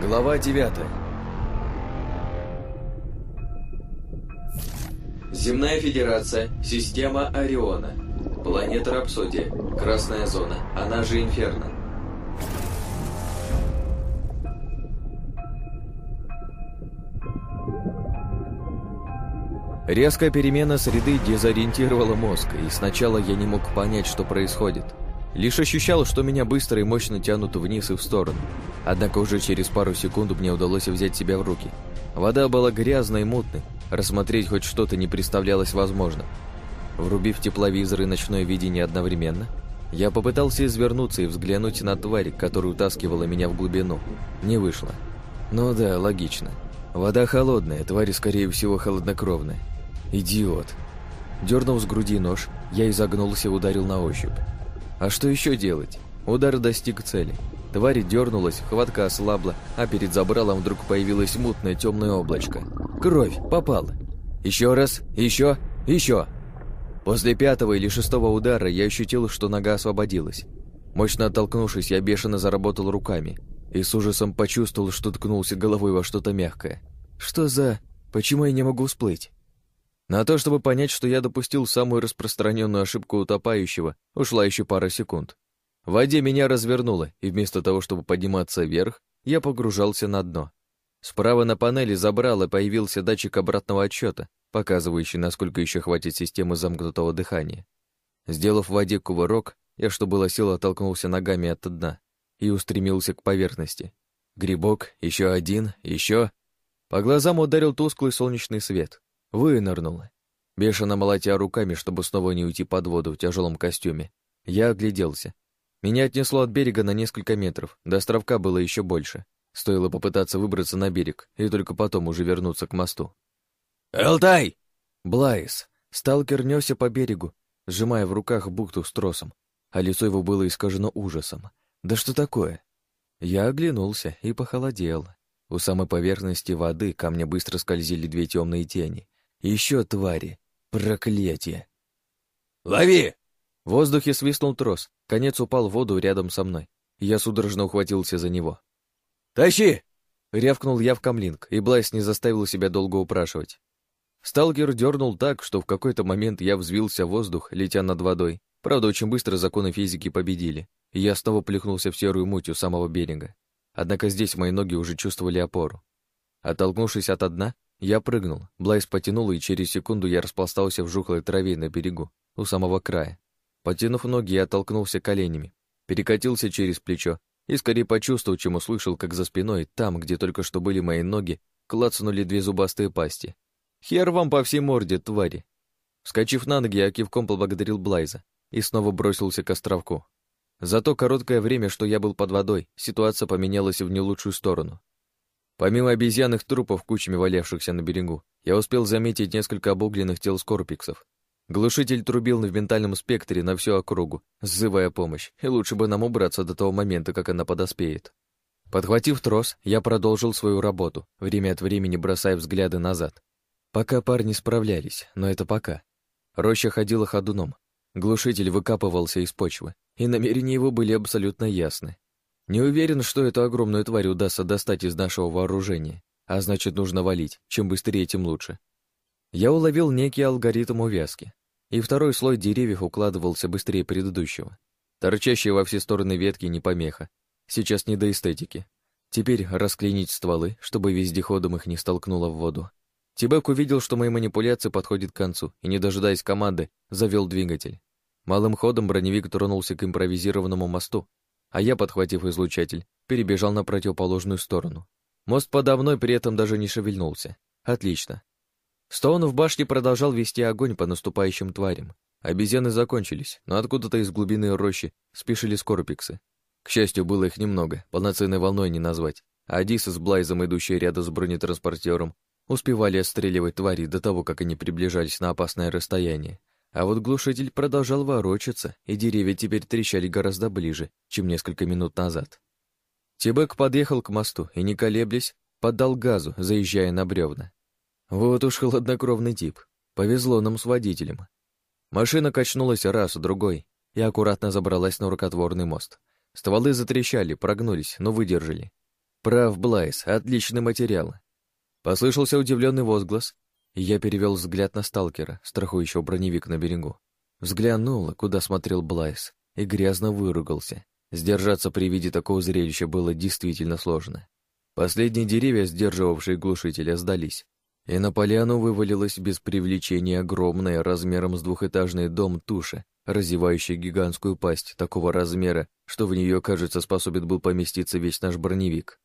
Глава 9 Земная Федерация, система Ориона. Планета Рапсодия, Красная Зона, она же Инферно. Резкая перемена среды дезориентировала мозг, и сначала я не мог понять, что происходит. Лишь ощущал, что меня быстро и мощно тянут вниз и в сторону. Однако уже через пару секунд мне удалось взять себя в руки. Вода была грязной и мутной, рассмотреть хоть что-то не представлялось возможным. Врубив тепловизор и ночное видение одновременно, я попытался извернуться и взглянуть на тварь, которая утаскивала меня в глубину. Не вышло. Ну да, логично. Вода холодная, тварь, скорее всего, холоднокровная. Идиот. Дернув с груди нож, я изогнулся и ударил на ощупь. А что еще делать? Удар достиг цели. Тварь дернулась, хватка ослабла, а перед забралом вдруг появилось мутное темное облачко. Кровь! Попала! Еще раз, еще, еще! После пятого или шестого удара я ощутил, что нога освободилась. Мощно оттолкнувшись, я бешено заработал руками и с ужасом почувствовал, что ткнулся головой во что-то мягкое. Что за... Почему я не могу всплыть? На то, чтобы понять, что я допустил самую распространенную ошибку утопающего, ушла еще пара секунд. В воде меня развернуло, и вместо того, чтобы подниматься вверх, я погружался на дно. Справа на панели забрала появился датчик обратного отсчета, показывающий, насколько еще хватит системы замкнутого дыхания. Сделав в воде кувырок, я, что было сил, оттолкнулся ногами от дна и устремился к поверхности. Грибок, еще один, еще. По глазам ударил тусклый солнечный свет. Вынырнула. Бешено молотя руками, чтобы снова не уйти под воду в тяжелом костюме. Я огляделся. Меня отнесло от берега на несколько метров, до островка было еще больше. Стоило попытаться выбраться на берег и только потом уже вернуться к мосту. «Элтай!» Блайс. Сталкер несся по берегу, сжимая в руках бухту с тросом, а лицо его было искажено ужасом. «Да что такое?» Я оглянулся и похолодел. У самой поверхности воды ко мне быстро скользили две темные тени, еще твари. Проклятие. «Лови!» В воздухе свистнул трос. Конец упал в воду рядом со мной. Я судорожно ухватился за него. «Тащи!» Рявкнул я в камлинг, и Блайс не заставил себя долго упрашивать. Сталкер дернул так, что в какой-то момент я взвился в воздух, летя над водой. Правда, очень быстро законы физики победили, и я снова плюхнулся в серую муть у самого берега. Однако здесь мои ноги уже чувствовали опору. Оттолкнувшись от дна, я прыгнул, Блайс потянул, и через секунду я распластался в жухлой траве на берегу, у самого края. Потянув ноги, я оттолкнулся коленями, перекатился через плечо и скорее почувствовал, чем услышал, как за спиной, там, где только что были мои ноги, клацнули две зубастые пасти. «Хер вам по всей морде, твари!» Вскочив на ноги, я кивком поблагодарил Блайза и снова бросился к островку. За то короткое время, что я был под водой, ситуация поменялась в не лучшую сторону. Помимо обезьянных трупов, кучами валявшихся на берегу, я успел заметить несколько обугленных тел скорпиксов. Глушитель трубил в ментальном спектре на всю округу, сзывая помощь, и лучше бы нам убраться до того момента, как она подоспеет. Подхватив трос, я продолжил свою работу, время от времени бросая взгляды назад. Пока парни справлялись, но это пока. Роща ходила ходуном. Глушитель выкапывался из почвы, и намерения его были абсолютно ясны. Не уверен, что эту огромную тварь удастся достать из нашего вооружения, а значит, нужно валить, чем быстрее, тем лучше. Я уловил некий алгоритм увязки, и второй слой деревьев укладывался быстрее предыдущего. Торчащие во все стороны ветки не помеха. Сейчас не до эстетики. Теперь расклинить стволы, чтобы вездеходом их не столкнуло в воду. Тибек увидел, что мои манипуляции подходят к концу, и, не дожидаясь команды, завел двигатель. Малым ходом броневик тронулся к импровизированному мосту, а я, подхватив излучатель, перебежал на противоположную сторону. Мост подо мной при этом даже не шевельнулся. Отлично. Стоун в башне продолжал вести огонь по наступающим тварям. Обезьяны закончились, но откуда-то из глубины рощи спешили скорпиксы. К счастью, было их немного, полноценной волной не назвать. А с Блайзом, идущие рядом с бронетранспортером, успевали отстреливать твари до того, как они приближались на опасное расстояние. А вот глушитель продолжал ворочаться, и деревья теперь трещали гораздо ближе, чем несколько минут назад. Тибек подъехал к мосту и, не колеблясь, поддал газу, заезжая на бревна. Вот уж холоднокровный тип. Повезло нам с водителем. Машина качнулась раз, другой, и аккуратно забралась на рукотворный мост. Стволы затрещали, прогнулись, но выдержали. Прав Блайс, отличный материал. Послышался удивленный возглас, я перевел взгляд на сталкера, страхующего броневик на берегу. Взглянул, куда смотрел Блайс, и грязно выругался. Сдержаться при виде такого зрелища было действительно сложно. Последние деревья, сдерживавшие глушителя, сдались, и на поляну вывалилась без привлечения огромная размером с двухэтажный дом туша, разевающая гигантскую пасть такого размера, что в нее, кажется, способен был поместиться весь наш броневик.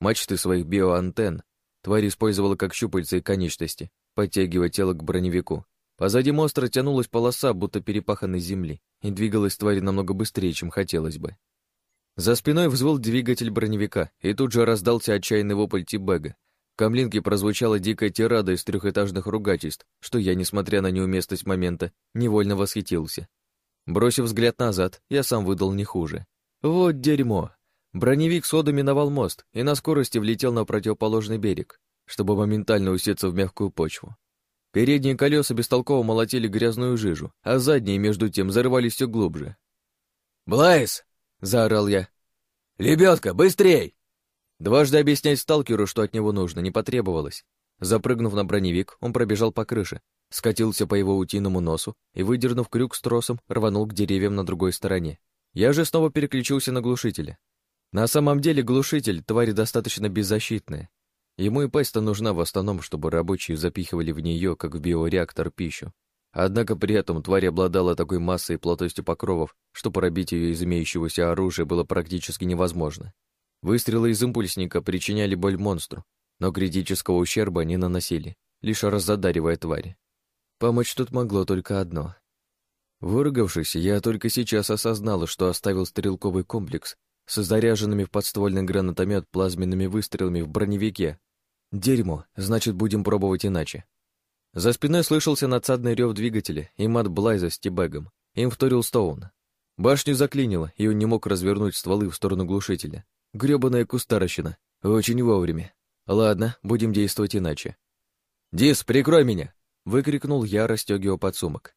Мачты своих биоантенн тварь использовала как щупальца и конечности, подтягивая тело к броневику. Позади монстра тянулась полоса, будто перепаханной земли, и двигалась тварь намного быстрее, чем хотелось бы. За спиной взвыл двигатель броневика, и тут же раздался отчаянный вопль Тибега. В камлинке прозвучала дикая тирада из трехэтажных ругательств, что я, несмотря на неуместность момента, невольно восхитился. Бросив взгляд назад, я сам выдал не хуже. Вот дерьмо. Броневик сода миновал мост и на скорости влетел на противоположный берег, чтобы моментально усеться в мягкую почву. Передние колеса бестолково молотили грязную жижу, а задние, между тем, зарывались все глубже. «Блайс!» заорал я. «Лебедка, быстрей!» Дважды объяснять сталкеру, что от него нужно, не потребовалось. Запрыгнув на броневик, он пробежал по крыше, скатился по его утиному носу и, выдернув крюк с тросом, рванул к деревьям на другой стороне. Я же снова переключился на глушителя. На самом деле глушитель — тварь достаточно беззащитная. Ему и пасть-то нужна в основном, чтобы рабочие запихивали в нее, как в биореактор, пищу. Однако при этом тварь обладала такой массой и плотностью покровов, что пробить ее из имеющегося оружия было практически невозможно. Выстрелы из импульсника причиняли боль монстру, но критического ущерба не наносили, лишь разодаривая твари. Помочь тут могло только одно. Выругавшись, я только сейчас осознала, что оставил стрелковый комплекс со заряженными в подствольный гранатомет плазменными выстрелами в броневике. Дерьмо, значит, будем пробовать иначе. За спиной слышался надсадный рев двигателя и мат Блайза с тибегом. Им вторил Стоун. Башню заклинило, и он не мог развернуть стволы в сторону глушителя. Грёбаная кустарощина. Очень вовремя. Ладно, будем действовать иначе. «Дис, прикрой меня!» — выкрикнул я, расстегивая подсумок.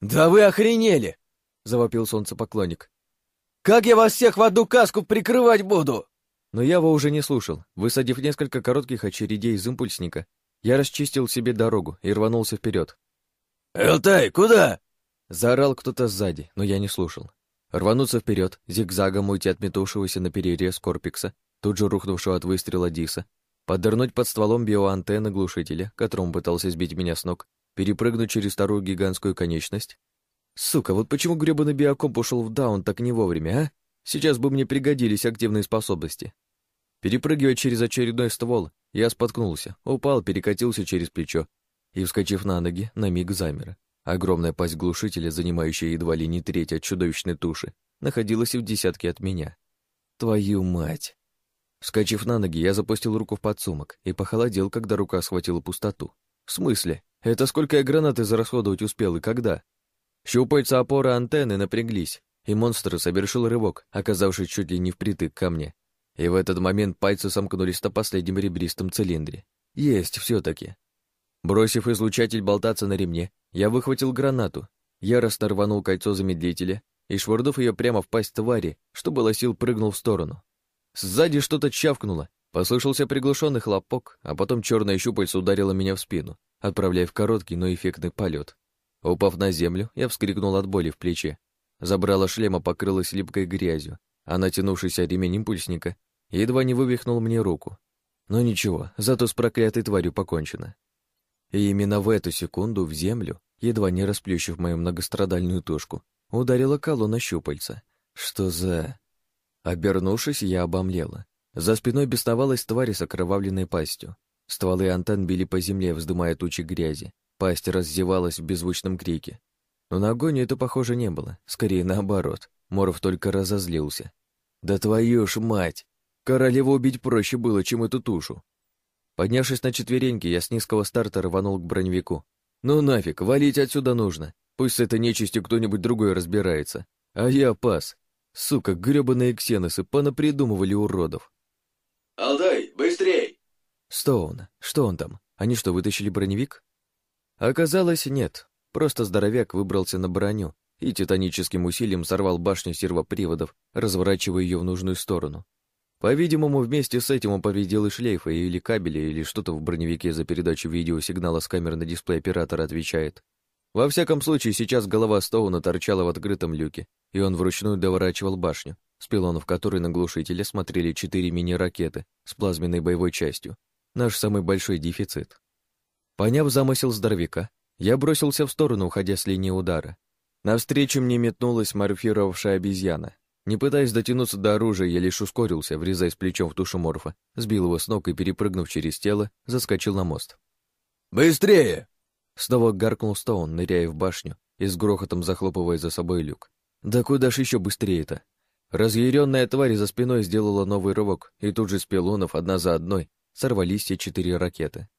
«Да вы охренели!» — завопил солнцепоклонник. «Как я вас всех в одну каску прикрывать буду?» Но я его уже не слушал. Высадив несколько коротких очередей из импульсника, я расчистил себе дорогу и рванулся вперед. «Элтай, куда?» Заорал кто-то сзади, но я не слушал. Рвануться вперед, зигзагом уйти от метувшегося на перерез Корпикса, тут же рухнувшего от выстрела Диса, поддернуть под стволом биоантенны глушителя, которому пытался сбить меня с ног, перепрыгнуть через вторую гигантскую конечность. Сука, вот почему грёбаный биокомп ушел в даун так не вовремя, а? Сейчас бы мне пригодились активные способности. Перепрыгивая через очередной ствол, я споткнулся, упал, перекатился через плечо и, вскочив на ноги, на миг замер. Огромная пасть глушителя, занимающая едва ли не треть от чудовищной туши, находилась в десятке от меня. Твою мать! Вскочив на ноги, я запустил руку в подсумок и похолодел, когда рука схватила пустоту. В смысле? Это сколько я гранаты зарасходовать успел и когда? Щупальца опоры антенны напряглись, и монстр совершил рывок, оказавшись чуть ли не впритык ко мне. И в этот момент пальцы сомкнулись на последнем ребристом цилиндре. Есть все таки Бросив излучатель болтаться на ремне, я выхватил гранату, яростно рванул кольцо замедлителя и, швырнув ее прямо в пасть твари, что было сил, прыгнул в сторону. Сзади что-то чавкнуло, послышался приглушенный хлопок, а потом черное щупальце ударило меня в спину, отправляя в короткий, но эффектный полет. Упав на землю, я вскрикнул от боли в плече. Забрала шлема покрылась липкой грязью, а натянувшийся ремень импульсника едва не вывихнул мне руку. Но ничего, зато с проклятой тварью покончено. И именно в эту секунду в землю, едва не расплющив мою многострадальную тушку, ударила колонна щупальца. Что за... Обернувшись, я обомлела. За спиной бесновалась тварь с окровавленной пастью. Стволы антенн били по земле, вздымая тучи грязи. Пасть раздевалась в беззвучном крике. Но на огонь это, похоже, не было. Скорее, наоборот. Моров только разозлился. «Да твою ж мать! Королеву убить проще было, чем эту тушу. Поднявшись на четвереньки, я с низкого старта рванул к броневику. Ну нафиг, валить отсюда нужно. Пусть с этой нечистью кто-нибудь другой разбирается. А я пас. Сука, грёбаные ксеносы понапридумывали уродов. «Алдай, быстрей!» Стоун, что он там? Они что, вытащили броневик? Оказалось, нет. Просто здоровяк выбрался на броню и титаническим усилием сорвал башню сервоприводов, разворачивая ее в нужную сторону. По-видимому, вместе с этим он повредил и шлейфы, или кабели, или что-то в броневике за передачу видеосигнала с камеры на дисплей оператора отвечает. Во всяком случае, сейчас голова Стоуна торчала в открытом люке, и он вручную доворачивал башню, с пилонов которой на глушителе смотрели четыре мини-ракеты с плазменной боевой частью. Наш самый большой дефицит. Поняв замысел здоровяка, я бросился в сторону, уходя с линии удара. Навстречу мне метнулась морфировавшая обезьяна. Не пытаясь дотянуться до оружия, я лишь ускорился, врезаясь плечом в тушу морфа, сбил его с ног и, перепрыгнув через тело, заскочил на мост. «Быстрее!» Снова гаркнул Стоун, ныряя в башню и с грохотом захлопывая за собой люк. «Да куда ж еще быстрее-то?» Разъяренная тварь за спиной сделала новый рывок, и тут же с пилонов одна за одной сорвались все четыре ракеты.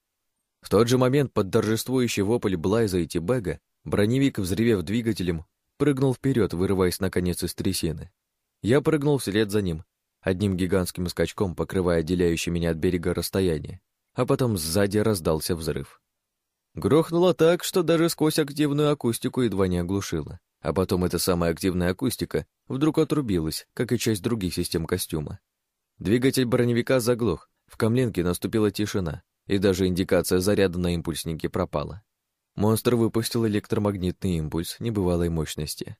В тот же момент под торжествующий вопль Блайза и Тибега броневик, взревев двигателем, прыгнул вперед, вырываясь наконец из трясины. Я прыгнул вслед за ним, одним гигантским скачком покрывая отделяющий меня от берега расстояние, а потом сзади раздался взрыв. Грохнуло так, что даже сквозь активную акустику едва не оглушило, а потом эта самая активная акустика вдруг отрубилась, как и часть других систем костюма. Двигатель броневика заглох, в камленке наступила тишина, и даже индикация заряда на импульснике пропала. Монстр выпустил электромагнитный импульс небывалой мощности.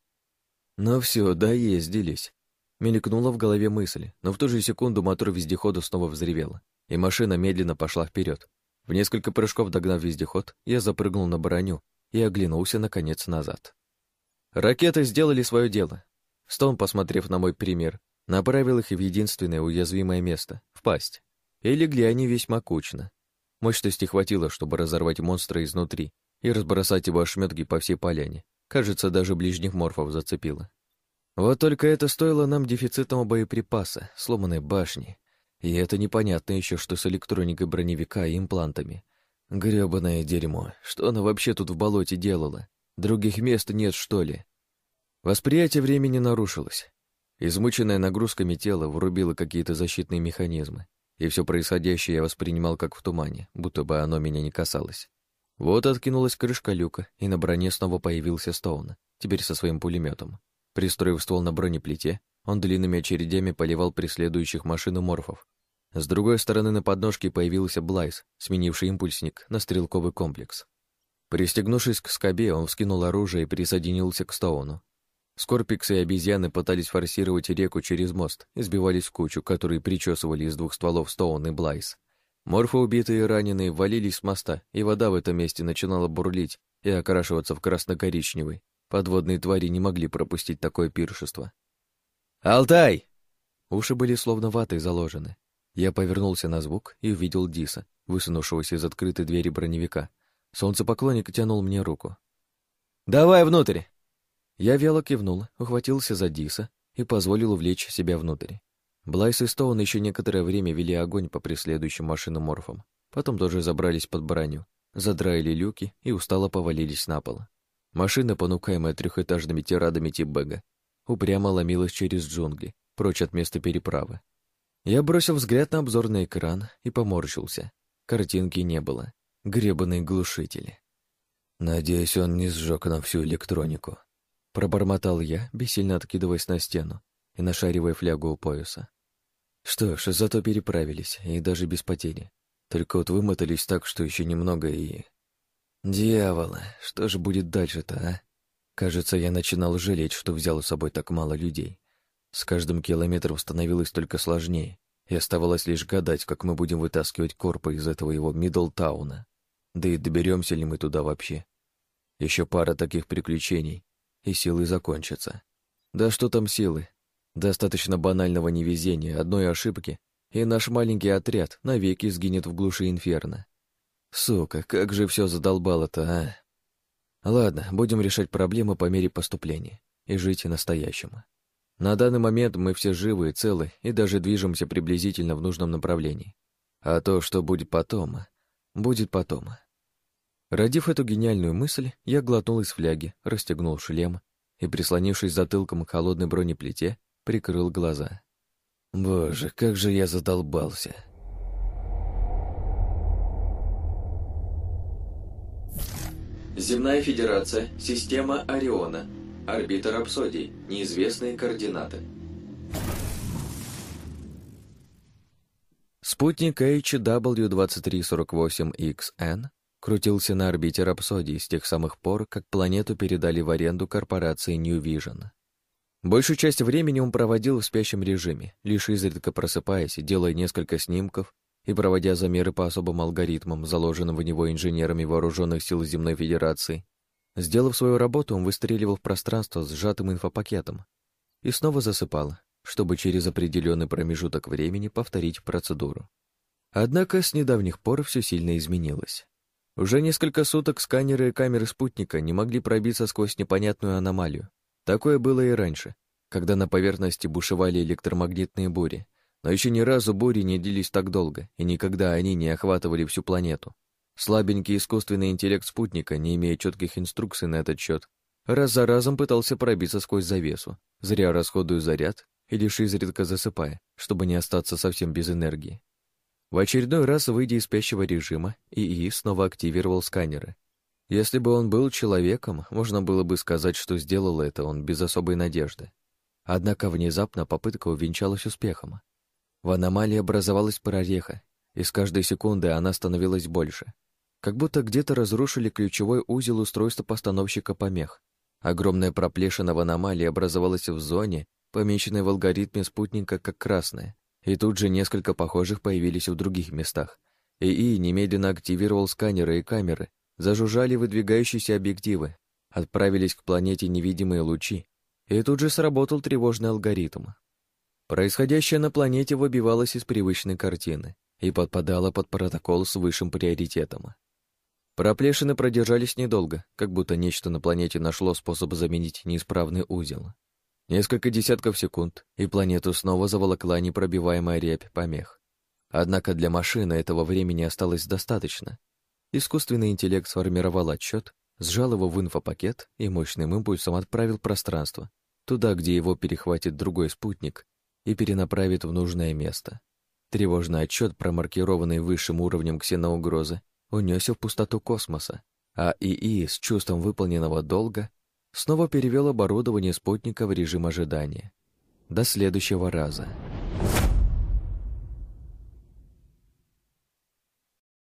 Но «Ну все, доездились. Мелькнула в голове мысль, но в ту же секунду мотор вездехода снова взревел, и машина медленно пошла вперед. В несколько прыжков догнав вездеход, я запрыгнул на броню и оглянулся, наконец, назад. Ракеты сделали свое дело. Стоун, посмотрев на мой пример, направил их в единственное уязвимое место — в пасть. И легли они весьма кучно. Мощности хватило, чтобы разорвать монстра изнутри и разбросать его ошметки по всей поляне. Кажется, даже ближних морфов зацепило. Вот только это стоило нам дефицитного боеприпаса, сломанной башни. И это непонятно еще, что с электроникой броневика и имплантами. Грёбаное дерьмо. Что она вообще тут в болоте делала? Других мест нет, что ли? Восприятие времени нарушилось. Измученное нагрузками тело врубило какие-то защитные механизмы, и все происходящее я воспринимал как в тумане, будто бы оно меня не касалось. Вот откинулась крышка люка, и на броне снова появился Стоун, теперь со своим пулеметом. Пристроив ствол на бронеплите, он длинными очередями поливал преследующих машину морфов. С другой стороны на подножке появился Блайс, сменивший импульсник на стрелковый комплекс. Пристегнувшись к скобе, он вскинул оружие и присоединился к Стоуну. Скорпиксы и обезьяны пытались форсировать реку через мост и сбивались в кучу, которые причесывали из двух стволов Стоун и Блайс. Морфы, убитые и раненые, валились с моста, и вода в этом месте начинала бурлить и окрашиваться в красно-коричневый, Подводные твари не могли пропустить такое пиршество. «Алтай!» Уши были словно ватой заложены. Я повернулся на звук и увидел Диса, высунувшегося из открытой двери броневика. Солнцепоклонник тянул мне руку. «Давай внутрь!» Я вяло кивнул, ухватился за Диса и позволил увлечь себя внутрь. Блайс и Стоун еще некоторое время вели огонь по преследующим машинам морфам. Потом тоже забрались под броню, задраили люки и устало повалились на пол. Машина, понукаемая трехэтажными тирадами Тиббега, упрямо ломилась через джунгли, прочь от места переправы. Я бросил взгляд на обзорный экран и поморщился. Картинки не было. Гребаные глушители. «Надеюсь, он не сжег нам всю электронику», — пробормотал я, бессильно откидываясь на стену и нашаривая флягу у пояса. Что ж, зато переправились, и даже без потери. Только вот вымотались так, что еще немного и... Дьявола, что же будет дальше-то, а? Кажется, я начинал жалеть, что взял с собой так мало людей. С каждым километром становилось только сложнее, и оставалось лишь гадать, как мы будем вытаскивать Корпа из этого его Миддлтауна. Да и доберемся ли мы туда вообще. Еще пара таких приключений, и силы закончатся. Да что там силы? Достаточно банального невезения, одной ошибки, и наш маленький отряд навеки сгинет в глуши инферно. Сука, как же все задолбало-то, а? Ладно, будем решать проблемы по мере поступления и жить настоящим. На данный момент мы все живы и целы и даже движемся приблизительно в нужном направлении. А то, что будет потом, будет потом. Родив эту гениальную мысль, я глотнул из фляги, расстегнул шлем и, прислонившись затылком к холодной бронеплите, прикрыл глаза. Боже, как же я задолбался. Земная Федерация, система Ориона. Орбита Рапсодий. Неизвестные координаты. Спутник HW2348XN крутился на орбите Рапсодии с тех самых пор, как планету передали в аренду корпорации New Vision. Большую часть времени он проводил в спящем режиме, лишь изредка просыпаясь, делая несколько снимков и проводя замеры по особым алгоритмам, заложенным в него инженерами Вооруженных сил Земной Федерации. Сделав свою работу, он выстреливал в пространство с сжатым инфопакетом и снова засыпал, чтобы через определенный промежуток времени повторить процедуру. Однако с недавних пор все сильно изменилось. Уже несколько суток сканеры и камеры спутника не могли пробиться сквозь непонятную аномалию. Такое было и раньше, когда на поверхности бушевали электромагнитные бури. Но еще ни разу бури не длились так долго, и никогда они не охватывали всю планету. Слабенький искусственный интеллект спутника, не имея четких инструкций на этот счет, раз за разом пытался пробиться сквозь завесу, зря расходуя заряд и лишь изредка засыпая, чтобы не остаться совсем без энергии. В очередной раз, выйдя из спящего режима, ИИ снова активировал сканеры. Если бы он был человеком, можно было бы сказать, что сделал это он без особой надежды. Однако внезапно попытка увенчалась успехом. В аномалии образовалась прореха, и с каждой секунды она становилась больше. Как будто где-то разрушили ключевой узел устройства постановщика помех. Огромная проплешина в аномалии образовалась в зоне, помеченной в алгоритме спутника как красная, и тут же несколько похожих появились в других местах. ИИ немедленно активировал сканеры и камеры, зажужжали выдвигающиеся объективы, отправились к планете невидимые лучи, и тут же сработал тревожный алгоритм. Происходящее на планете выбивалось из привычной картины и подпадало под протокол с высшим приоритетом. Проплешины продержались недолго, как будто нечто на планете нашло способ заменить неисправный узел. Несколько десятков секунд, и планету снова заволокла непробиваемая рябь помех. Однако для машины этого времени осталось достаточно. Искусственный интеллект сформировал отчет, сжал его в инфопакет и мощным импульсом отправил пространство, туда, где его перехватит другой спутник и перенаправит в нужное место. Тревожный отчет, промаркированный высшим уровнем ксеноугрозы, унесся в пустоту космоса, а ИИ с чувством выполненного долга снова перевел оборудование спутника в режим ожидания. До следующего раза.